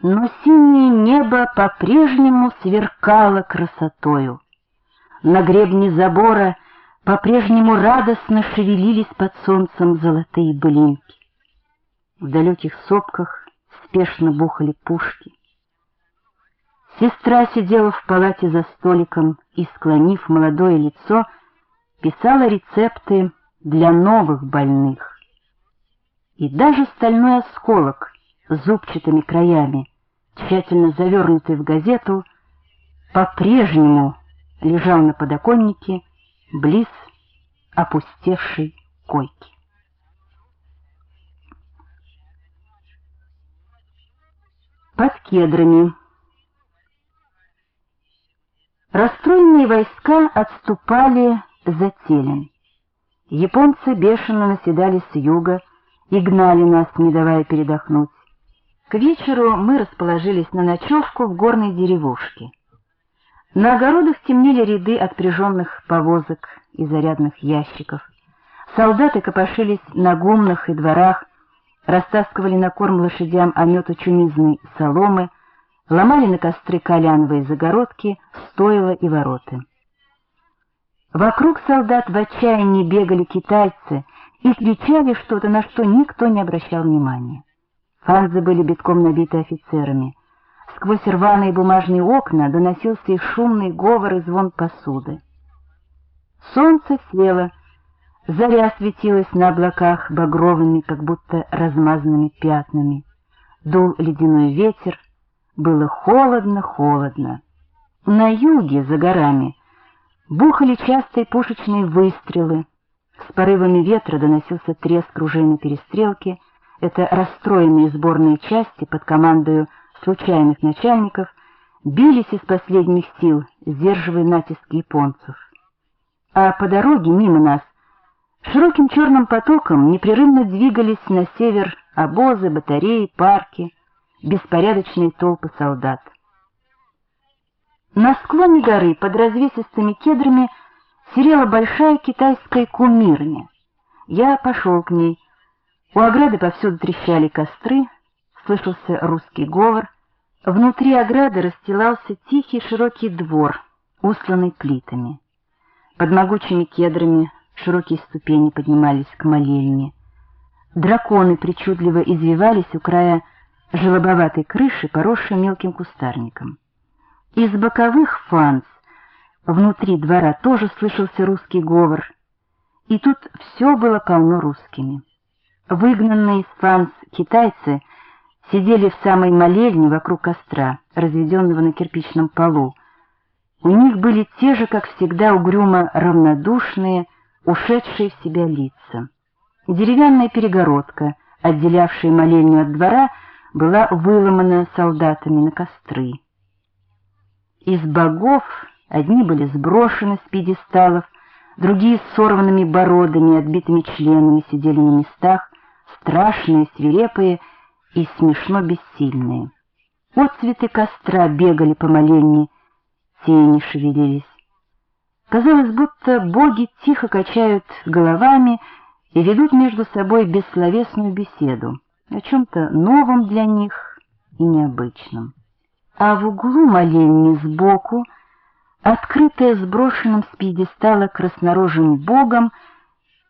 но синее небо по-прежнему сверкало красотою. На гребне забора по-прежнему радостно шевелились под солнцем золотые блинки. В далеких сопках спешно бухали пушки. Сестра сидела в палате за столиком и, склонив молодое лицо, писала рецепты для новых больных. И даже стальной осколок зубчатыми краями, тщательно завернутый в газету, по-прежнему лежал на подоконнике близ опустевшей койки. Под кедрами Расстроенные войска отступали за Телен. Японцы бешено наседали с юга и гнали нас, не давая передохнуть. К вечеру мы расположились на ночевку в горной деревушке. На огородах темнели ряды отпряженных повозок и зарядных ящиков. Солдаты копошились на гумнах и дворах, растаскивали на корм лошадям омету чумизной соломы, ломали на костры коляновые загородки, стойла и вороты. Вокруг солдат в отчаянии бегали китайцы и кричали что-то, на что никто не обращал внимания. Фанзы были битком набиты офицерами. Сквозь рваные бумажные окна доносился их шумный говор и звон посуды. Солнце село, заря светилась на облаках багровыми, как будто размазанными пятнами. Дул ледяной ветер, было холодно-холодно. На юге, за горами, бухали частые пушечные выстрелы. С порывами ветра доносился треск ружейной перестрелки. Это расстроенные сборные части под командою случайных начальников бились из последних сил, сдерживая натиск японцев. А по дороге мимо нас широким черным потоком непрерывно двигались на север обозы, батареи, парки, беспорядочные толпы солдат. На склоне горы под развесистыми кедрами серела большая китайская кумирня. Я пошел к ней. У ограды повсюду трещали костры, слышался русский говор. Внутри ограды расстилался тихий широкий двор, устланный плитами. Под могучими кедрами широкие ступени поднимались к молельне. Драконы причудливо извивались у края желобоватой крыши, поросшей мелким кустарником. Из боковых фанс внутри двора тоже слышался русский говор, и тут все было полно русскими. Выгнанные из фанс китайцы сидели в самой молельне вокруг костра, разведенного на кирпичном полу. У них были те же, как всегда, угрюмо равнодушные, ушедшие в себя лица. Деревянная перегородка, отделявшая молельню от двора, была выломана солдатами на костры. Из богов одни были сброшены с пьедесталов, другие с сорванными бородами и отбитыми членами сидели на местах, страшные, свирепые и смешно бессильные. Отцветы костра бегали по моленьне, тени шевелились. Казалось, будто боги тихо качают головами и ведут между собой бессловесную беседу о чем-то новом для них и необычном. А в углу моленьни сбоку, открытая сброшенным с пьедестала краснорожим богом,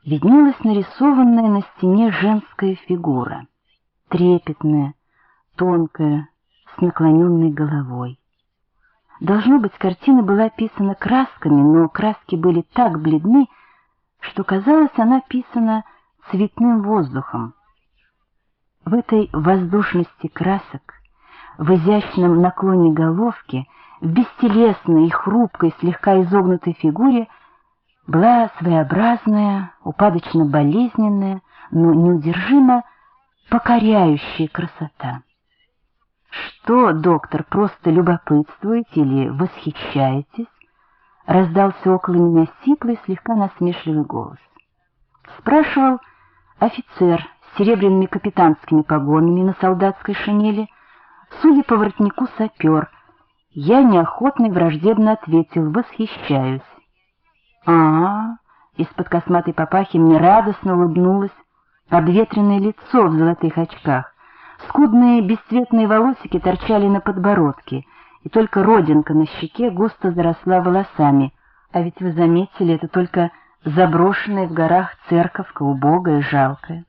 виднелась нарисованная на стене женская фигура, трепетная, тонкая, с наклоненной головой. Должно быть, картина была писана красками, но краски были так бледны, что казалось, она писана цветным воздухом. В этой воздушности красок, в изящном наклоне головки, в бестелесной и хрупкой, слегка изогнутой фигуре была своеобразная, упадочно-болезненная, но неудержимо покоряющая красота. «Что, доктор, просто любопытствуете или восхищаетесь?» Раздался около меня сиплый, слегка насмешливый голос. Спрашивал офицер серебряными капитанскими погонами на солдатской шинели, судя по воротнику сапер. Я неохотно и враждебно ответил, восхищаюсь. А, -а, из-под косматой папахи мне радостно улыбнулось обветренное лицо в золотых очках, Скудные бесцветные волосики торчали на подбородке, и только родинка на щеке густо заросла волосами. А ведь вы заметили, это только заброшенная в горах церковка, убогая, жалкая.